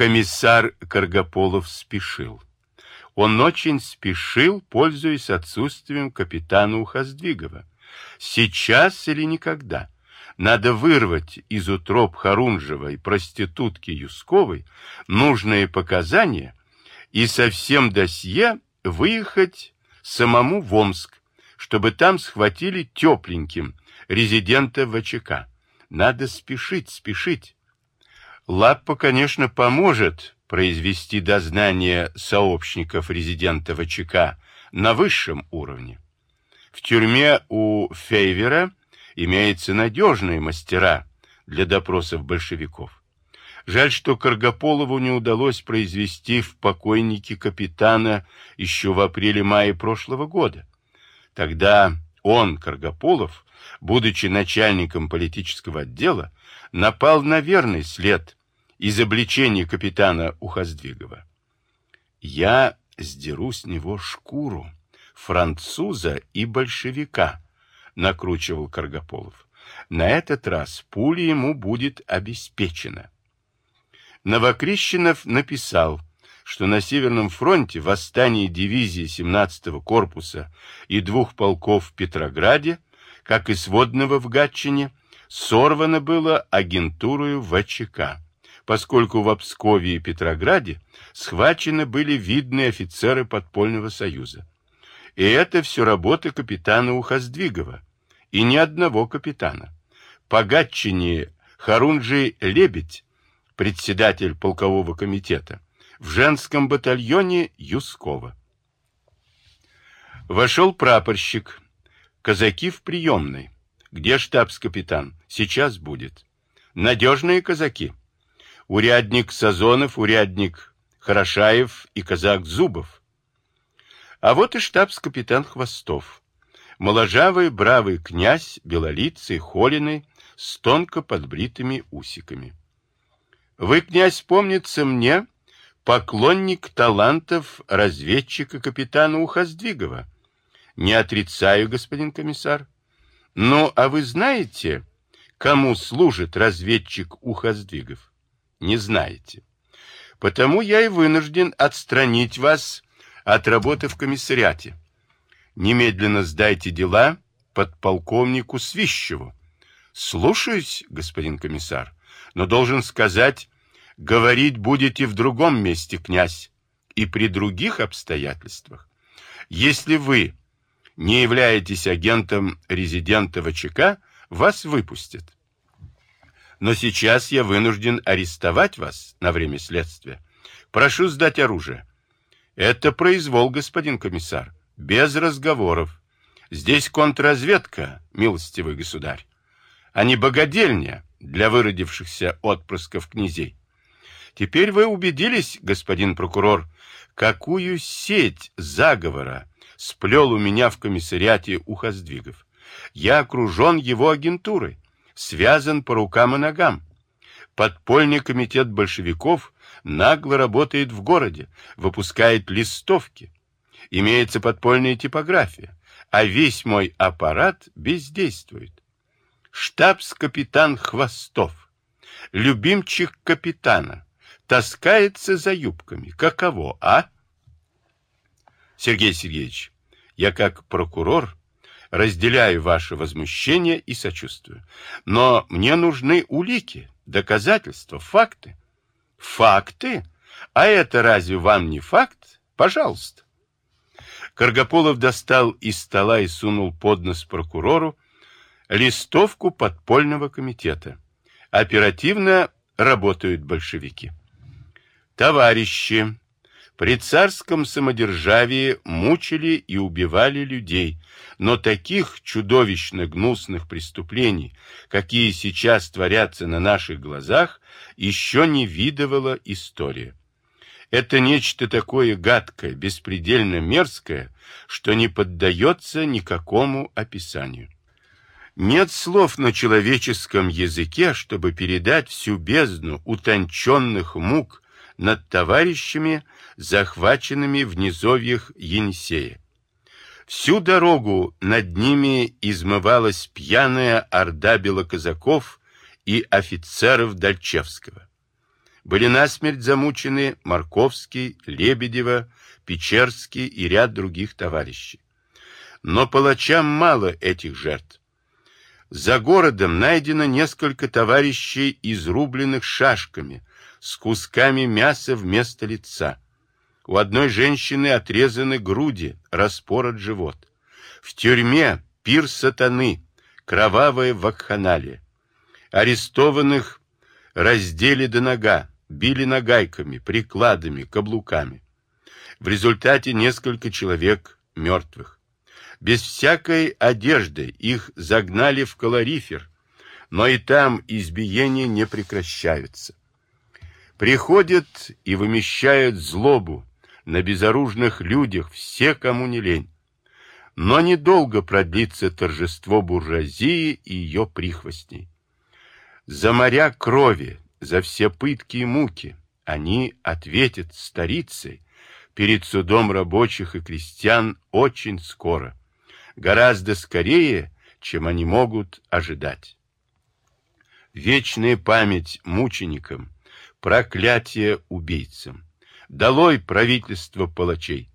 Комиссар Каргополов спешил. Он очень спешил, пользуясь отсутствием капитана Ухоздвигова. Сейчас или никогда. Надо вырвать из утроб Харунжева и проститутки Юсковой нужные показания и со всем досье выехать самому в Омск, чтобы там схватили тепленьким резидента ВЧК. Надо спешить, спешить. Лаппа, конечно, поможет произвести дознание сообщников резидента ВЧК на высшем уровне. В тюрьме у Фейвера имеются надежные мастера для допросов большевиков. Жаль, что Каргополову не удалось произвести в покойнике капитана еще в апреле-мае прошлого года. Тогда он, Каргополов, будучи начальником политического отдела, напал на верный след изобличения капитана Ухоздвигова. Я сдеру с него шкуру француза и большевика, накручивал Каргополов. На этот раз пуля ему будет обеспечена. Новокрещенов написал, что на Северном фронте восстание дивизии 17-го корпуса и двух полков в Петрограде, как и сводного в Гатчине, сорвано было агентурою ВЧК, поскольку в Обскове и Петрограде схвачены были видные офицеры подпольного союза. И это все работа капитана Ухоздвигова, и ни одного капитана. По Гатчине Лебедь председатель полкового комитета, в женском батальоне Юскова. Вошел прапорщик, казаки в приемной. Где штабс-капитан? Сейчас будет. Надежные казаки. Урядник Сазонов, урядник Хорошаев и казак Зубов. А вот и штабс-капитан Хвостов. Моложавый, бравый князь, белолицый, холеный, с тонко подбритыми усиками. Вы, князь, помнится мне, поклонник талантов разведчика капитана Ухоздвигова. Не отрицаю, господин комиссар. Ну, а вы знаете, кому служит разведчик Ухоздвигов? Не знаете. Потому я и вынужден отстранить вас от работы в комиссариате. Немедленно сдайте дела подполковнику Свищеву. Слушаюсь, господин комиссар, но должен сказать, Говорить будете в другом месте, князь, и при других обстоятельствах. Если вы не являетесь агентом резидента ВЧК, вас выпустят. Но сейчас я вынужден арестовать вас на время следствия. Прошу сдать оружие. Это произвол, господин комиссар, без разговоров. Здесь контрразведка, милостивый государь, а не богадельня для выродившихся отпрысков князей. Теперь вы убедились, господин прокурор, какую сеть заговора сплел у меня в комиссариате Ухоздвигов. Я окружен его агентурой, связан по рукам и ногам. Подпольный комитет большевиков нагло работает в городе, выпускает листовки. Имеется подпольная типография, а весь мой аппарат бездействует. Штабс-капитан Хвостов, любимчик капитана, таскается за юбками. Каково, а? Сергей Сергеевич, я как прокурор разделяю ваше возмущение и сочувствую. Но мне нужны улики, доказательства, факты. Факты? А это разве вам не факт? Пожалуйста. Каргополов достал из стола и сунул под нос прокурору листовку подпольного комитета. Оперативно работают большевики. Товарищи, при царском самодержавии мучили и убивали людей, но таких чудовищно гнусных преступлений, какие сейчас творятся на наших глазах, еще не видывала история. Это нечто такое гадкое, беспредельно мерзкое, что не поддается никакому описанию. Нет слов на человеческом языке, чтобы передать всю бездну утонченных мук, над товарищами, захваченными в низовьях Енисея. Всю дорогу над ними измывалась пьяная орда белоказаков и офицеров Дальчевского. Были насмерть замучены Марковский, Лебедева, Печерский и ряд других товарищей. Но палачам мало этих жертв. За городом найдено несколько товарищей, изрубленных шашками, с кусками мяса вместо лица. У одной женщины отрезаны груди, распорот живот. В тюрьме пир сатаны, кровавая вакханалия. Арестованных раздели до нога, били нагайками, прикладами, каблуками. В результате несколько человек мертвых. Без всякой одежды их загнали в калорифер, но и там избиения не прекращаются. Приходят и вымещают злобу на безоружных людях все, кому не лень. Но недолго продлится торжество буржуазии и ее прихвостней. За моря крови, за все пытки и муки они ответят старицей перед судом рабочих и крестьян очень скоро, гораздо скорее, чем они могут ожидать. Вечная память мученикам, проклятие убийцам. Долой правительство палачей.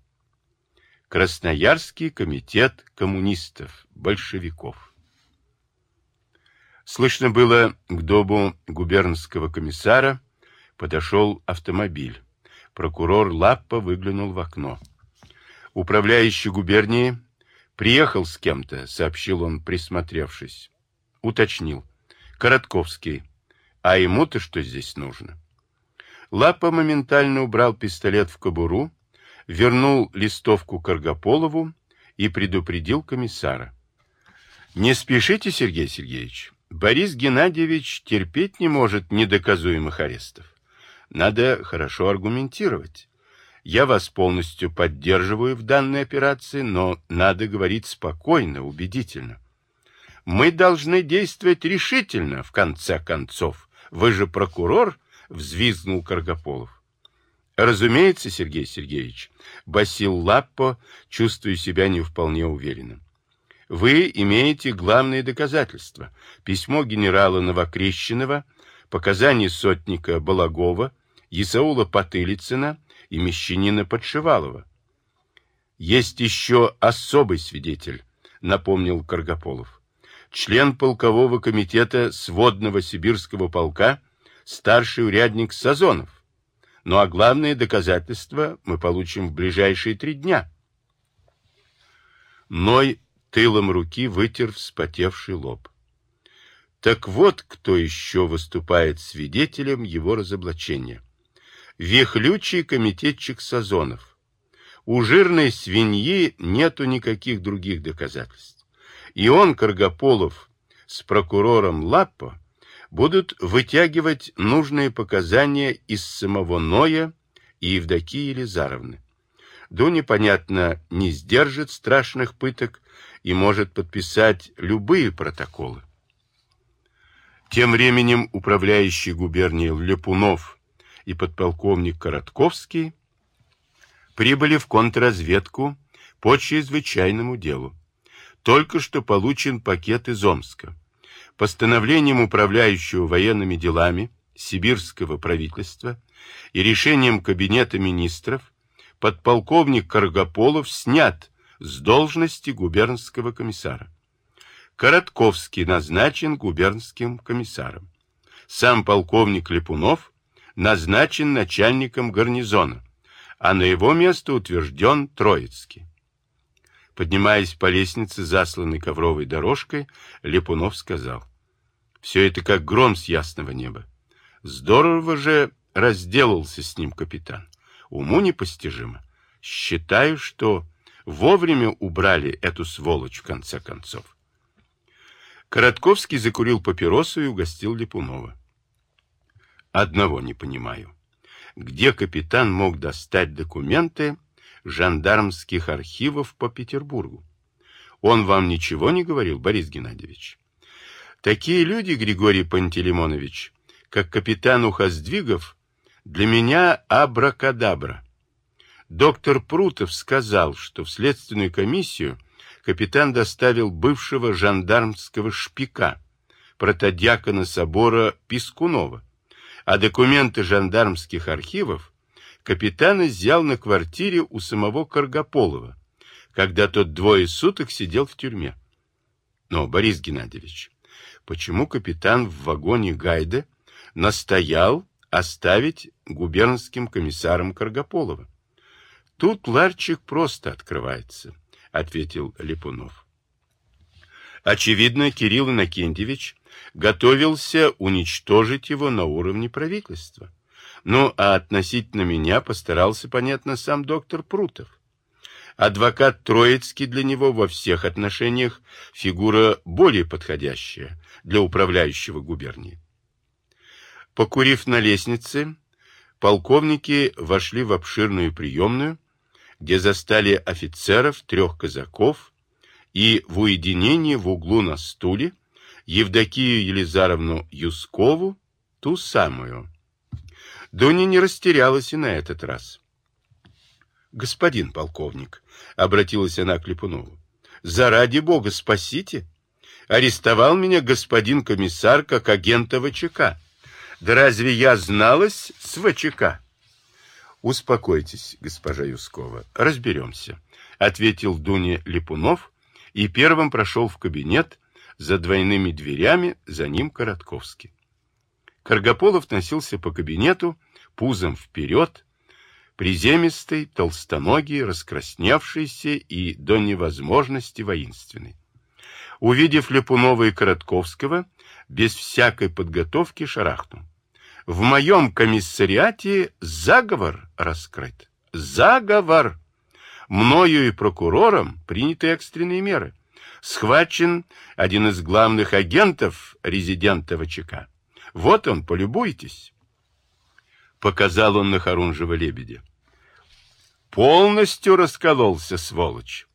Красноярский комитет коммунистов, большевиков. Слышно было, к добу губернского комиссара подошел автомобиль. Прокурор Лаппа выглянул в окно. Управляющий губернии приехал с кем-то, сообщил он, присмотревшись. Уточнил. Коротковский. А ему-то что здесь нужно? Лапа моментально убрал пистолет в кобуру, вернул листовку Каргополову и предупредил комиссара. «Не спешите, Сергей Сергеевич. Борис Геннадьевич терпеть не может недоказуемых арестов. Надо хорошо аргументировать. Я вас полностью поддерживаю в данной операции, но надо говорить спокойно, убедительно. Мы должны действовать решительно, в конце концов. Вы же прокурор, — взвизгнул Каргополов. Разумеется, Сергей Сергеевич, басил Лаппо, чувствуя себя не вполне уверенным. Вы имеете главные доказательства. Письмо генерала Новокрещенова, показания сотника Балагова, Исаула Потылицына и мещанина Подшивалова. Есть еще особый свидетель, напомнил Каргополов. Член полкового комитета сводного сибирского полка, старший урядник Сазонов. Ну а главные доказательства мы получим в ближайшие три дня. Ной тылом руки вытер вспотевший лоб. Так вот, кто еще выступает свидетелем его разоблачения. Вихлючий комитетчик Сазонов. У жирной свиньи нету никаких других доказательств. И он, Каргополов, с прокурором Лаппо, будут вытягивать нужные показания из самого Ноя и Евдокии Елизаровны. Дуня, понятно, не сдержит страшных пыток и может подписать любые протоколы. Тем временем управляющий губернией Лепунов и подполковник Коротковский прибыли в контрразведку по чрезвычайному делу. Только что получен пакет из Омска. Постановлением управляющего военными делами сибирского правительства и решением Кабинета министров подполковник Каргополов снят с должности губернского комиссара. Коротковский назначен губернским комиссаром. Сам полковник Липунов назначен начальником гарнизона, а на его место утвержден Троицкий. Поднимаясь по лестнице, засланной ковровой дорожкой, Липунов сказал, «Все это как гром с ясного неба. Здорово же разделался с ним капитан. Уму непостижимо. Считаю, что вовремя убрали эту сволочь в конце концов. Коротковский закурил папиросу и угостил Липунова. Одного не понимаю. Где капитан мог достать документы жандармских архивов по Петербургу? Он вам ничего не говорил, Борис Геннадьевич? Такие люди, Григорий Пантелеймонович, как капитан Ухоздвигов, для меня абракадабра. Доктор Прутов сказал, что в следственную комиссию капитан доставил бывшего жандармского шпика, протодиакона собора Пискунова, а документы жандармских архивов капитан изъял на квартире у самого Каргополова, когда тот двое суток сидел в тюрьме. Но, Борис Геннадьевич, почему капитан в вагоне Гайда настоял оставить губернским комиссаром Каргополова? Тут ларчик просто открывается, ответил Липунов. Очевидно, Кирилл Иннокентьевич готовился уничтожить его на уровне правительства. Ну, а относительно меня постарался, понятно, сам доктор Прутов. Адвокат Троицкий для него во всех отношениях фигура более подходящая для управляющего губернии. Покурив на лестнице, полковники вошли в обширную приемную, где застали офицеров, трех казаков и в уединении в углу на стуле Евдокию Елизаровну Юскову, ту самую. Дуня не растерялась и на этот раз. «Господин полковник», — обратилась она к Липунову, — «заради бога спасите. Арестовал меня господин комиссар как агента ВЧК. Да разве я зналась с ВЧК?» «Успокойтесь, госпожа Юскова, разберемся», — ответил Дуня Липунов и первым прошел в кабинет за двойными дверями, за ним Коротковский. Каргополов носился по кабинету, пузом вперед, приземистый, толстоногий, раскрасневшийся и до невозможности воинственный. Увидев Липунова и Коротковского, без всякой подготовки шарахнул. В моем комиссариате заговор раскрыт. Заговор! мною и прокурором приняты экстренные меры. Схвачен один из главных агентов резидента ВЧК. Вот он, полюбуйтесь. Показал он на Харунжева лебедя. Полностью раскололся, сволочь.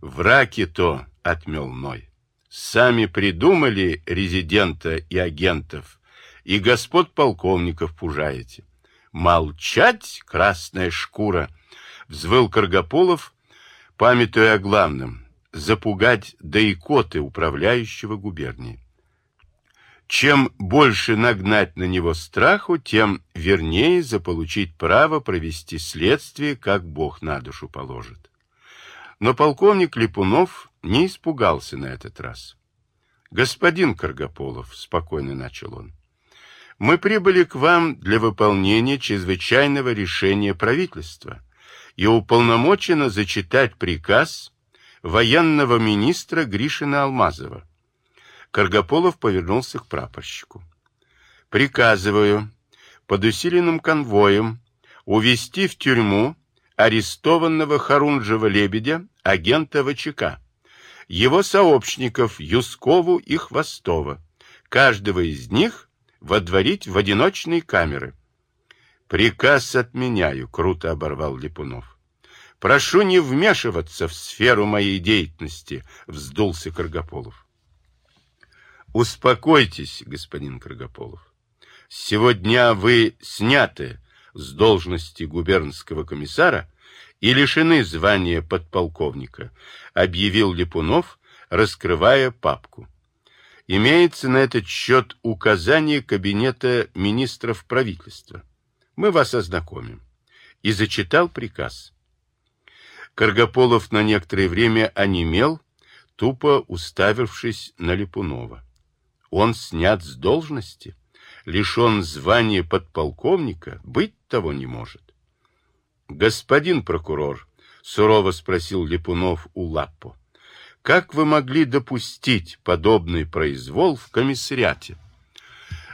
Враки-то, отмел Ной. Сами придумали резидента и агентов, и господ полковников пужаете. Молчать, красная шкура, взвыл Каргополов, памятуя о главном — запугать да икоты управляющего губернии. Чем больше нагнать на него страху, тем вернее заполучить право провести следствие, как Бог на душу положит. Но полковник Липунов не испугался на этот раз. «Господин Каргополов», — спокойно начал он, — «мы прибыли к вам для выполнения чрезвычайного решения правительства» и уполномочена зачитать приказ военного министра Гришина Алмазова. Каргополов повернулся к прапорщику. «Приказываю под усиленным конвоем увести в тюрьму арестованного Харунжева-Лебедя, агента ВЧК, его сообщников Юскову и Хвостова, каждого из них водворить в одиночные камеры, Приказ отменяю, круто оборвал Липунов. Прошу не вмешиваться в сферу моей деятельности, вздулся Каргополов. Успокойтесь, господин Каргополов. Сегодня вы сняты с должности губернского комиссара и лишены звания подполковника, объявил Липунов, раскрывая папку. Имеется на этот счет указание Кабинета министров правительства. Мы вас ознакомим. И зачитал приказ. Каргополов на некоторое время онемел, тупо уставившись на Липунова. Он снят с должности, лишен звания подполковника, быть того не может. Господин прокурор, сурово спросил Липунов у Лаппо, как вы могли допустить подобный произвол в комиссариате?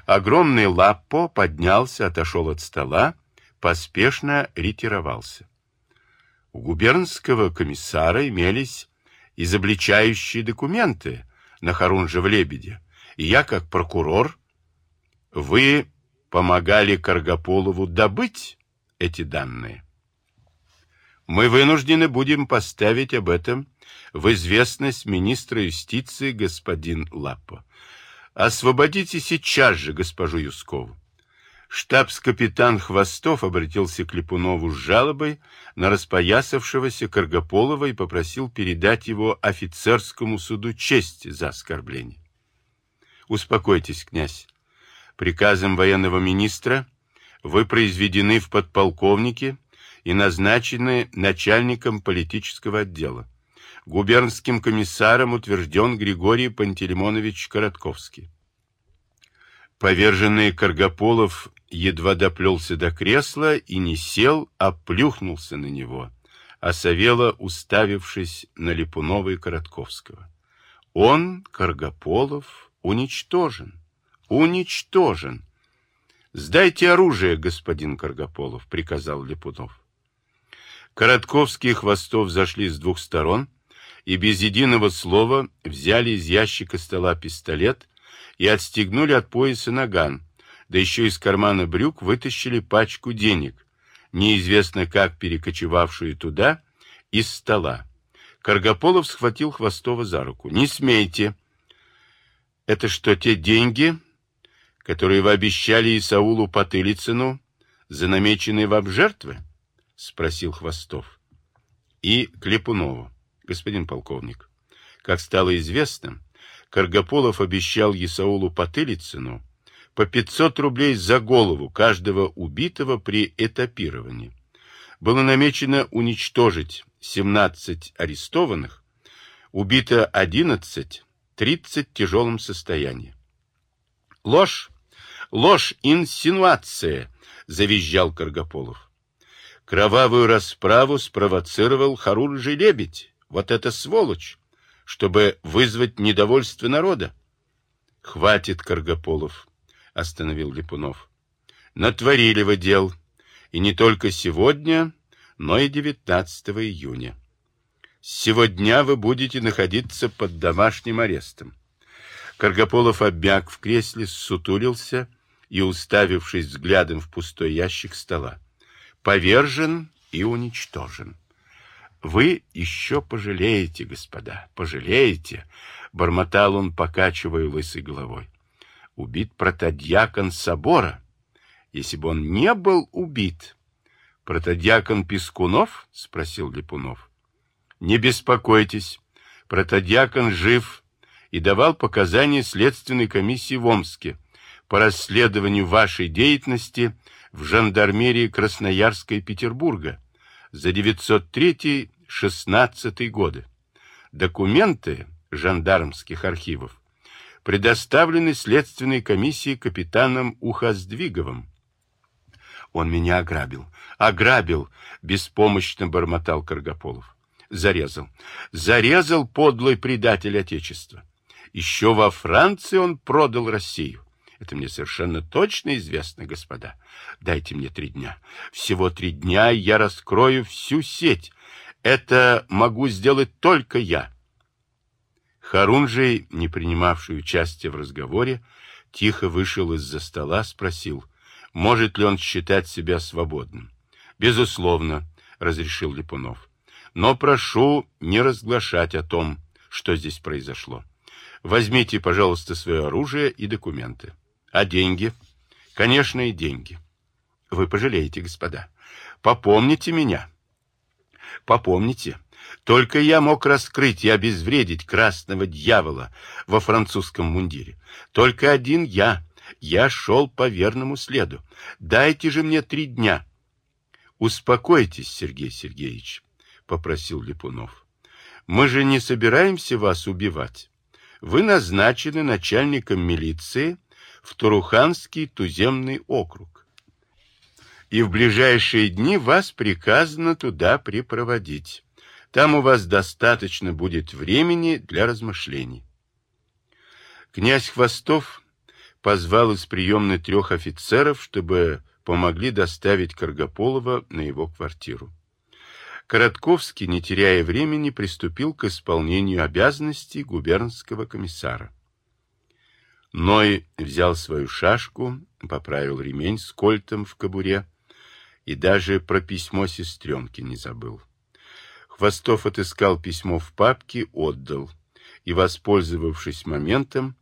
Огромный Лаппо поднялся, отошел от стола, поспешно ретировался. У губернского комиссара имелись изобличающие документы на Харунжев-Лебеде, и я, как прокурор, вы помогали Каргополову добыть эти данные. Мы вынуждены будем поставить об этом в известность министра юстиции господин Лаппо. Освободите сейчас же госпожу Юскову. Штабс-капитан Хвостов обратился к Липунову с жалобой на распоясавшегося Каргополова и попросил передать его офицерскому суду чести за оскорбление. Успокойтесь, князь. Приказом военного министра вы произведены в подполковники и назначены начальником политического отдела. Губернским комиссаром утвержден Григорий Пантелеймонович Коротковский. Поверженный Каргополов едва доплелся до кресла и не сел, а плюхнулся на него, а Савела, уставившись на Липунова и Коротковского. Он, Каргополов, уничтожен. Уничтожен. «Сдайте оружие, господин Каргополов», — приказал Липунов. Коротковский и Хвостов зашли с двух сторон и без единого слова взяли из ящика стола пистолет и отстегнули от пояса наган, да еще из кармана брюк вытащили пачку денег, неизвестно как перекочевавшую туда, из стола. Каргополов схватил Хвостова за руку. «Не смейте!» «Это что, те деньги, которые вы обещали Исаулу Потылицыну за намеченные вам жертвы?» — спросил Хвостов. «И Клепунову, господин полковник. Как стало известно, Каргополов обещал Исаулу Потылицыну по 500 рублей за голову каждого убитого при этапировании. Было намечено уничтожить 17 арестованных, убито 11, 30 в тяжелом состоянии. Ложь, ложь, инсинуация, завизжал Каргополов. Кровавую расправу спровоцировал Харунжий Лебедь, вот эта сволочь, чтобы вызвать недовольство народа. Хватит, Каргополов, остановил Липунов. Натворили вы дел, и не только сегодня, но и 19 июня. С сего дня вы будете находиться под домашним арестом. Каргополов обмяк в кресле, сутулился и, уставившись взглядом в пустой ящик стола, повержен и уничтожен. Вы еще пожалеете, господа, пожалеете, бормотал он, покачивая лысой головой. Убит протодьякон собора. Если бы он не был убит, протодьякон Пескунов? спросил Липунов. Не беспокойтесь, протодьякон жив и давал показания следственной комиссии в Омске по расследованию вашей деятельности в жандармерии Красноярска и Петербурга за 903-16 годы. Документы жандармских архивов предоставлены следственной комиссии капитаном Ухоздвиговым. Он меня ограбил. Ограбил, беспомощно бормотал Каргополов. Зарезал. Зарезал подлый предатель Отечества. Еще во Франции он продал Россию. Это мне совершенно точно известно, господа. Дайте мне три дня. Всего три дня, и я раскрою всю сеть. Это могу сделать только я. Харунжий, не принимавший участия в разговоре, тихо вышел из-за стола, спросил, может ли он считать себя свободным. «Безусловно», — разрешил Липунов. «Но прошу не разглашать о том, что здесь произошло. Возьмите, пожалуйста, свое оружие и документы». А деньги? Конечно, и деньги. Вы пожалеете, господа. Попомните меня. Попомните. Только я мог раскрыть и обезвредить красного дьявола во французском мундире. Только один я. Я шел по верному следу. Дайте же мне три дня. Успокойтесь, Сергей Сергеевич, попросил Липунов. Мы же не собираемся вас убивать. Вы назначены начальником милиции в Туруханский туземный округ. И в ближайшие дни вас приказано туда припроводить. Там у вас достаточно будет времени для размышлений. Князь Хвостов позвал из приемной трех офицеров, чтобы помогли доставить Каргополова на его квартиру. Коротковский, не теряя времени, приступил к исполнению обязанностей губернского комиссара. Ной взял свою шашку, поправил ремень с кольтом в кобуре и даже про письмо сестренки не забыл. Хвостов отыскал письмо в папке, отдал и, воспользовавшись моментом,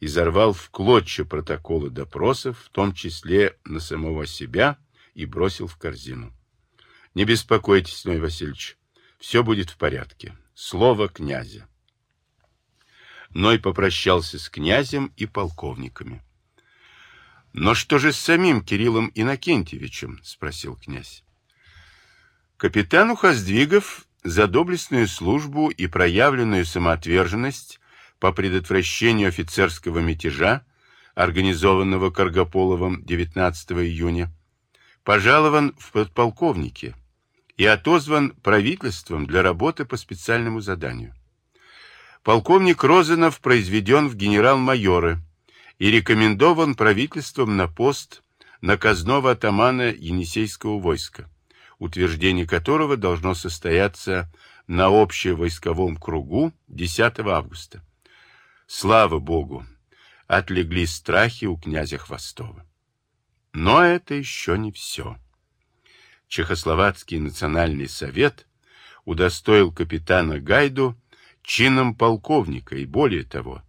изорвал в клочья протоколы допросов, в том числе на самого себя, и бросил в корзину. Не беспокойтесь, Ной Васильевич, все будет в порядке. Слово князя. Ной попрощался с князем и полковниками. Но что же с самим Кириллом Иннокентьевичем? Спросил князь. Капитану Хоздвигов за доблестную службу и проявленную самоотверженность по предотвращению офицерского мятежа, организованного Каргополовым 19 июня, пожалован в подполковнике и отозван правительством для работы по специальному заданию. Полковник Розанов произведен в генерал-майоры и рекомендован правительством на пост наказного атамана Енисейского войска, утверждение которого должно состояться на общевойсковом кругу 10 августа. Слава Богу! Отлегли страхи у князя Хвостова. Но это еще не все. Чехословацкий национальный совет удостоил капитана Гайду чином полковника, и более того,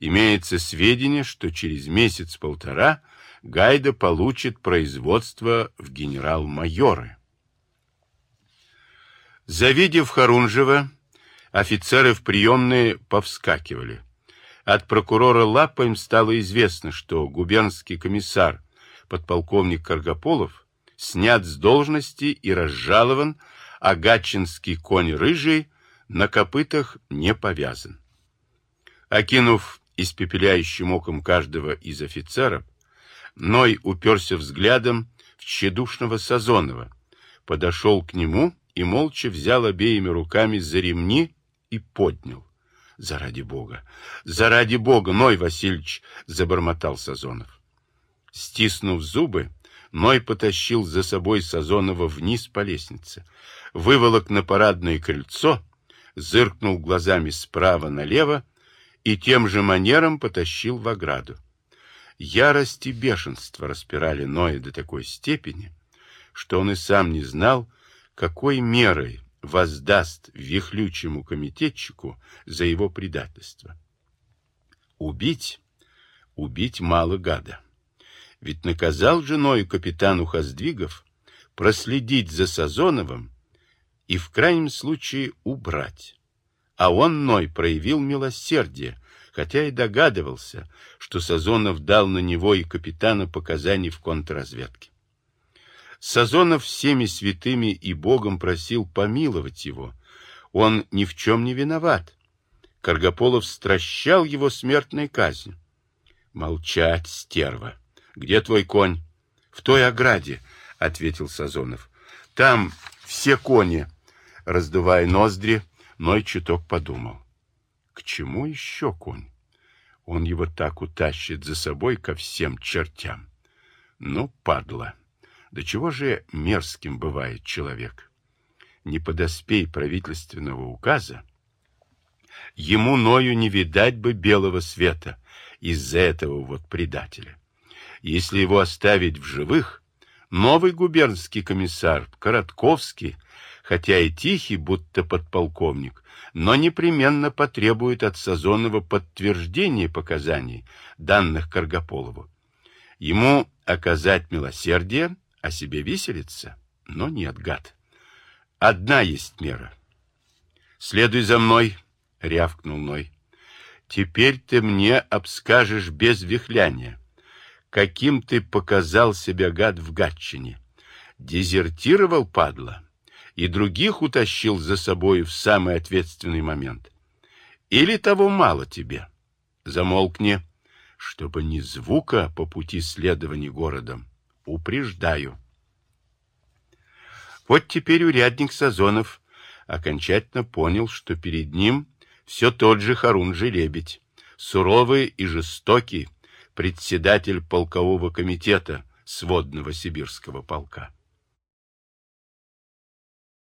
имеется сведения, что через месяц-полтора Гайда получит производство в генерал-майоры. Завидев Харунжева, офицеры в приемные повскакивали. От прокурора Лапа им стало известно, что губернский комиссар, подполковник Каргополов, снят с должности и разжалован, а гатчинский конь рыжий на копытах не повязан. Окинув испепеляющим оком каждого из офицеров, Ной уперся взглядом в тщедушного Сазонова, подошел к нему и молча взял обеими руками за ремни и поднял. Заради бога! Заради бога, Ной Васильевич! — забормотал Сазонов. Стиснув зубы, Ной потащил за собой Сазонова вниз по лестнице, выволок на парадное крыльцо, зыркнул глазами справа налево и тем же манером потащил в ограду. Ярость и бешенство распирали Ноя до такой степени, что он и сам не знал, какой мерой воздаст вихлючему комитетчику за его предательство. Убить? Убить мало гада. Ведь наказал женою капитану Хоздвигов проследить за Сазоновым и в крайнем случае убрать. А он, Ной, проявил милосердие, хотя и догадывался, что Сазонов дал на него и капитана показаний в контрразведке. Сазонов всеми святыми и Богом просил помиловать его. Он ни в чем не виноват. Каргополов стращал его смертной казнью. Молчать, стерва. Где твой конь? В той ограде, ответил Сазонов. Там все кони. Раздувая ноздри, Ной чуток подумал. К чему еще конь? Он его так утащит за собой ко всем чертям. Ну, падла. До чего же мерзким бывает человек? Не подоспей правительственного указа, ему Ною не видать бы белого света из-за этого вот предателя. Если его оставить в живых, новый губернский комиссар Коротковский, хотя и тихий, будто подполковник, но непременно потребует от Сазонова подтверждения показаний, данных Каргополову. Ему оказать милосердие, о себе виселица, но нет, гад. Одна есть мера. Следуй за мной, рявкнул Ной. Теперь ты мне обскажешь без вихляния, каким ты показал себя гад в Гатчине. Дезертировал, падла, и других утащил за собой в самый ответственный момент. Или того мало тебе? Замолкни, чтобы ни звука по пути следования городом. Упреждаю. Вот теперь урядник Сазонов окончательно понял, что перед ним все тот же Харун-Желебедь, суровый и жестокий председатель полкового комитета сводного сибирского полка.